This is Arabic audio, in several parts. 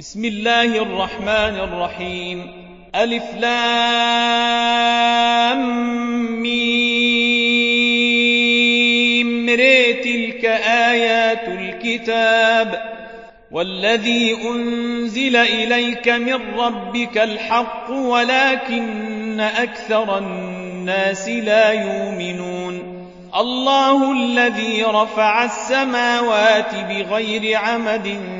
بسم الله الرحمن الرحيم. ألف لام ميم. تلك آيات الكتاب. والذي أنزل إليك من ربك الحق ولكن أكثر الناس لا يؤمنون. الله الذي رفع السماوات بغير عمد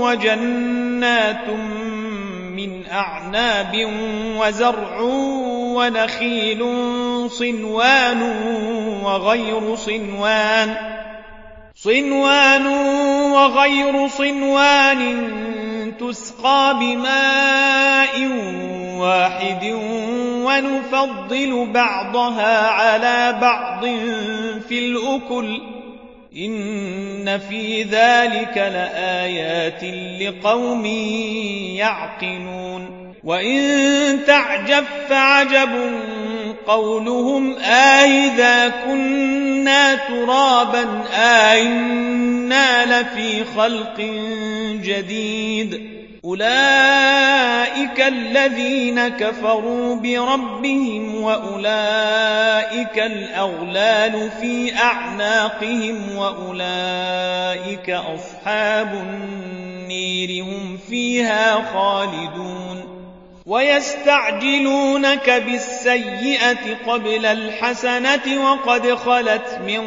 وجنات من أعناب وزرع ونخيل صنوان وغير صنوان صنوان وغير صنوان تسقى بماء واحد ونفضل بعضها على بعض في الأكل إن في ذلك لآيات لقوم يعقلون وإن تعجب فعجب قولهم آئذا كنا ترابا آئنا لفي خلق جديد أولئك الذين كفروا بربهم وأولئك الأغلال في أعناقهم وأولئك أصحاب النير هم فيها خالدون ويستعجلونك بالسيئة قبل الحسنة وقد خلت من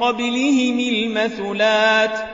قبلهم المثلات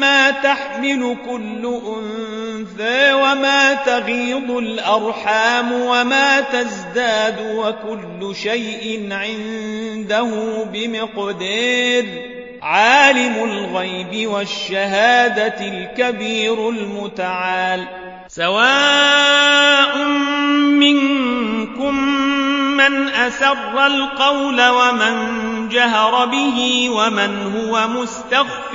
ما تحمل كل أنثى وما تغيض الأرحام وما تزداد وكل شيء عنده بمقدير عالم الغيب والشهادة الكبير المتعال. سواء منكم من أسر القول ومن جهر به ومن هو مستخف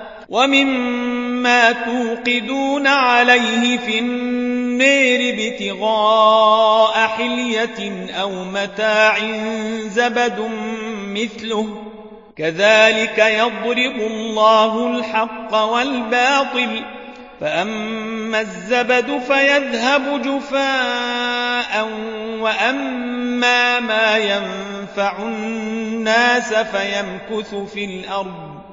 ومما توقدون عليه في النير ابتغاء حلية أو متاع زبد مثله كذلك يضرب الله الحق والباطل فأما الزبد فيذهب جفاء وأما ما ينفع الناس فيمكث في الأرض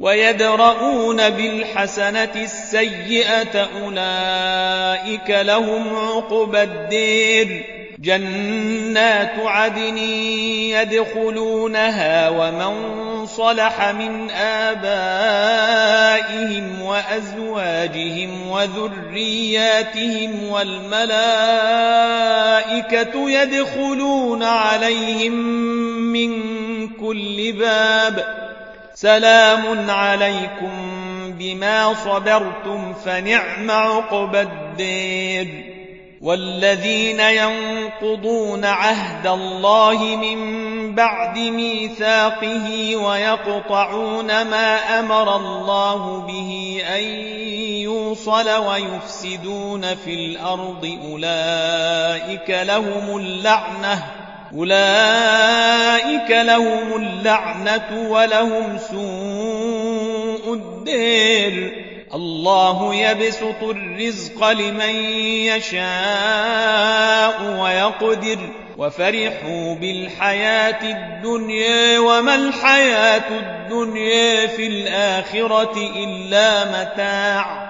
ويدرؤون بالحسنة السيئة أولئك لهم عقبى الدير. جنات عدن يدخلونها ومن صلح من آبائهم وأزواجهم وذرياتهم والملائكة يدخلون عليهم من كل باب. سلام عليكم بما صبرتم فنعم عقبى الدير والذين ينقضون عهد الله من بعد ميثاقه ويقطعون ما أمر الله به أن يوصل ويفسدون في الأرض أولئك لهم اللعنة أولئك لهم اللعنة ولهم سوء الدير. الله يبسط الرزق لمن يشاء ويقدر. وفرحوا بالحياة الدنيا وما الحياة الدنيا في الآخرة إلا متاع.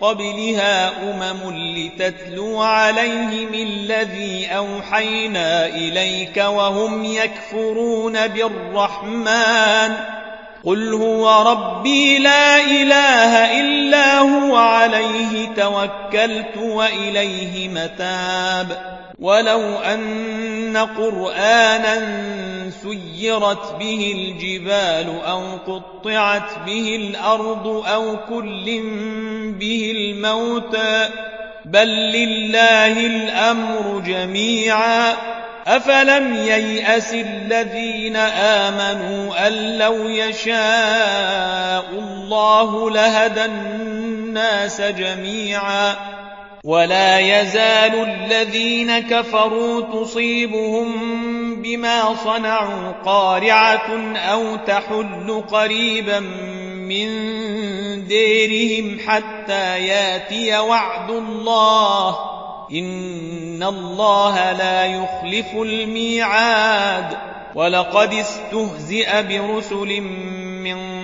قبلها أمم لتتلو عليهم الذي أوحينا إليك وهم يكفرون بالرحمن. قل هو ربي لا إله إلا هو عليه توكلت وإليه متاب. ولو أن قرآنا سيرت به الجبال أو قطعت به الأرض أو كل به الموتى بل لله الأمر جميعا أفلم ييأس الذين آمنوا أن لو يشاء الله لهدى الناس جميعا ولا يزال الذين كفروا تصيبهم بما صنعوا قارعة أو تحل قريبا من ديرهم حتى ياتي وعد الله. إن الله لا يخلف الميعاد. ولقد استهزئ برسل من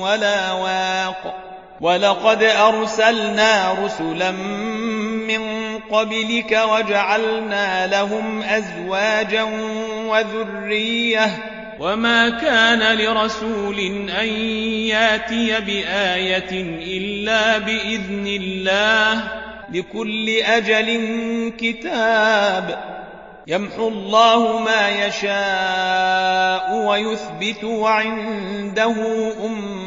ولا واق. ولقد أرسلنا رسلا من قبلك وجعلنا لهم أزواجا وذرية. وما كان لرسول أن يأتي بآية إلا بإذن الله. لكل أجل كتاب. يمحو الله ما يشاء ويثبت وعنده أم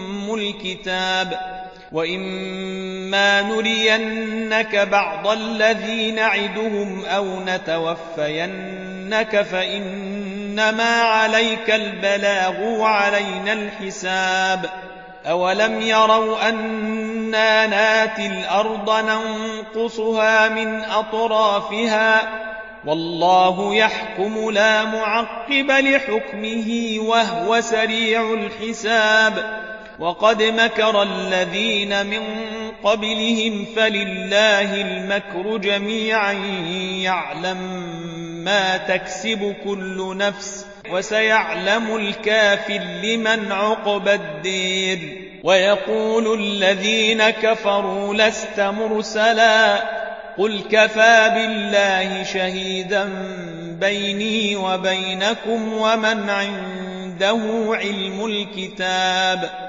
الكتاب وإما نرينك بعض الذي نعدهم أو نتوفينك فإنما عليك البلاغ وعلينا الحساب أولم يروا أنا ناتي الأرض ننقصها من أطرافها والله يحكم لا معقب لحكمه وهو سريع الحساب وقد مكر الذين من قبلهم فلله المكر جميعا. يعلم ما تكسب كل نفس وسيعلم الكافر لمن عقب الدير. ويقول الذين كفروا لست مرسلا. قل كفى بالله شهيدا بيني وبينكم ومن عنده علم الكتاب.